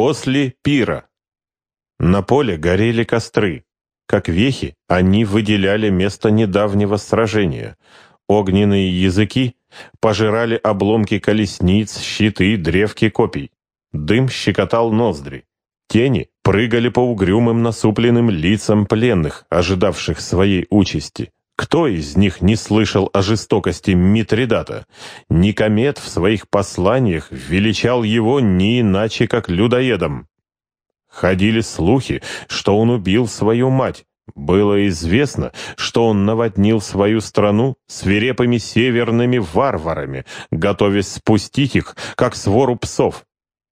После пира. На поле горели костры. Как вехи, они выделяли место недавнего сражения. Огненные языки пожирали обломки колесниц, щиты, древки копий. Дым щекотал ноздри. Тени прыгали по угрюмым насупленным лицам пленных, ожидавших своей участи. Кто из них не слышал о жестокости Митридата? Никомет в своих посланиях величал его не иначе, как людоедом. Ходили слухи, что он убил свою мать. Было известно, что он наводнил свою страну свирепыми северными варварами, готовясь спустить их, как свору псов.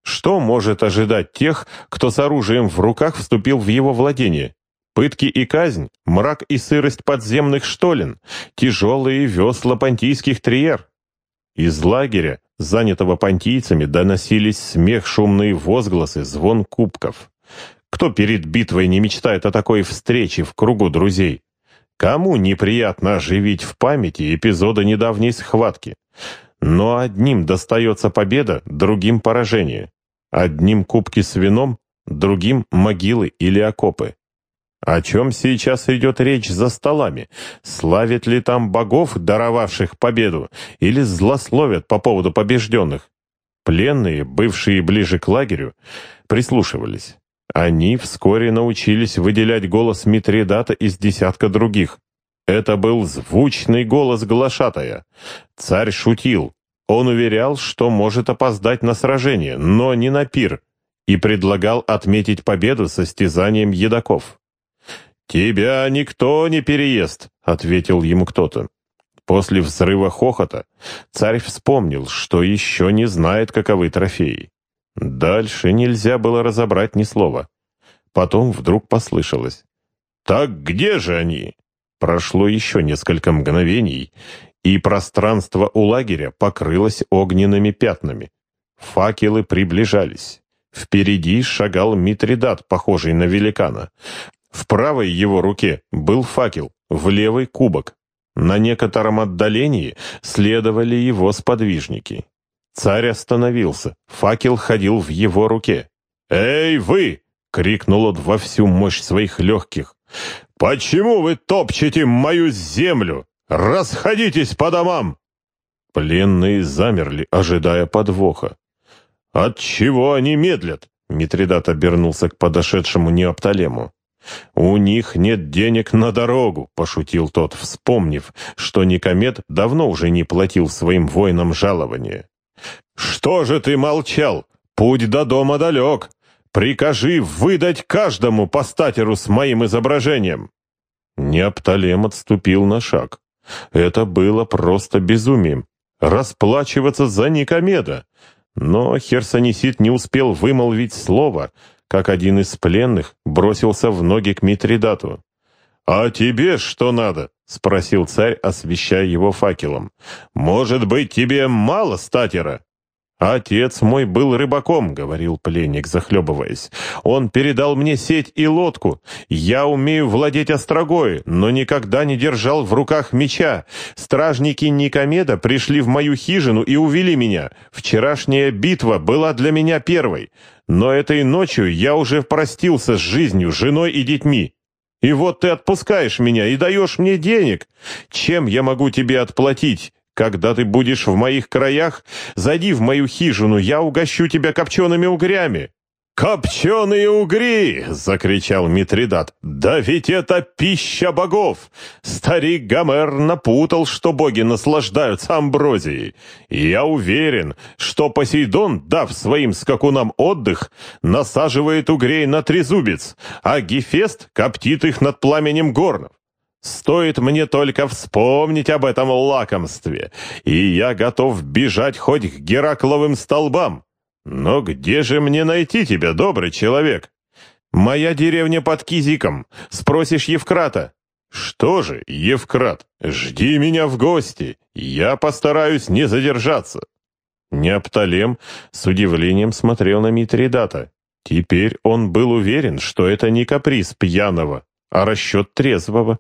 Что может ожидать тех, кто с оружием в руках вступил в его владение? Пытки и казнь, мрак и сырость подземных штолен, тяжелые весла понтийских триер. Из лагеря, занятого понтийцами, доносились смех, шумные возгласы, звон кубков. Кто перед битвой не мечтает о такой встрече в кругу друзей? Кому неприятно оживить в памяти эпизоды недавней схватки? Но одним достается победа, другим поражение. Одним кубки с вином, другим могилы или окопы. О чем сейчас идет речь за столами? Славят ли там богов, даровавших победу, или злословят по поводу побежденных? Пленные, бывшие ближе к лагерю, прислушивались. Они вскоре научились выделять голос Митридата из десятка других. Это был звучный голос глашатая. Царь шутил. Он уверял, что может опоздать на сражение, но не на пир, и предлагал отметить победу состязанием едоков. «Тебя никто не переест», — ответил ему кто-то. После взрыва хохота царь вспомнил, что еще не знает, каковы трофеи. Дальше нельзя было разобрать ни слова. Потом вдруг послышалось. «Так где же они?» Прошло еще несколько мгновений, и пространство у лагеря покрылось огненными пятнами. Факелы приближались. Впереди шагал Митридат, похожий на великана. В правой его руке был факел, в левой — кубок. На некотором отдалении следовали его сподвижники. Царь остановился, факел ходил в его руке. «Эй, вы!» — крикнул он во всю мощь своих легких. «Почему вы топчете мою землю? Расходитесь по домам!» Пленные замерли, ожидая подвоха. «Отчего они медлят?» Митридат обернулся к подошедшему Неопталему. «У них нет денег на дорогу», — пошутил тот, вспомнив, что Никомед давно уже не платил своим воинам жалования. «Что же ты молчал? Путь до дома далек. Прикажи выдать каждому по статеру с моим изображением». Неопталем отступил на шаг. Это было просто безумием. Расплачиваться за Никомеда. Но Херсонесит не успел вымолвить слово — как один из пленных бросился в ноги к Митридату. «А тебе что надо?» — спросил царь, освещая его факелом. «Может быть, тебе мало статера?» «Отец мой был рыбаком», — говорил пленник, захлебываясь. «Он передал мне сеть и лодку. Я умею владеть острогой, но никогда не держал в руках меча. Стражники Никомеда пришли в мою хижину и увели меня. Вчерашняя битва была для меня первой. Но этой ночью я уже простился с жизнью, женой и детьми. И вот ты отпускаешь меня и даешь мне денег. Чем я могу тебе отплатить?» Когда ты будешь в моих краях, зайди в мою хижину, я угощу тебя копчеными угрями». «Копченые угри!» — закричал Митридат. «Да ведь это пища богов! Старик Гомер напутал, что боги наслаждаются амброзией. Я уверен, что Посейдон, дав своим скакунам отдых, насаживает угрей на трезубец, а Гефест коптит их над пламенем горнов. Стоит мне только вспомнить об этом лакомстве, и я готов бежать хоть к Геракловым столбам. Но где же мне найти тебя, добрый человек? Моя деревня под Кизиком. Спросишь Евкрата. Что же, Евкрат, жди меня в гости. Я постараюсь не задержаться. Неопталем с удивлением смотрел на Митридата. Теперь он был уверен, что это не каприз пьяного, а расчет трезвого.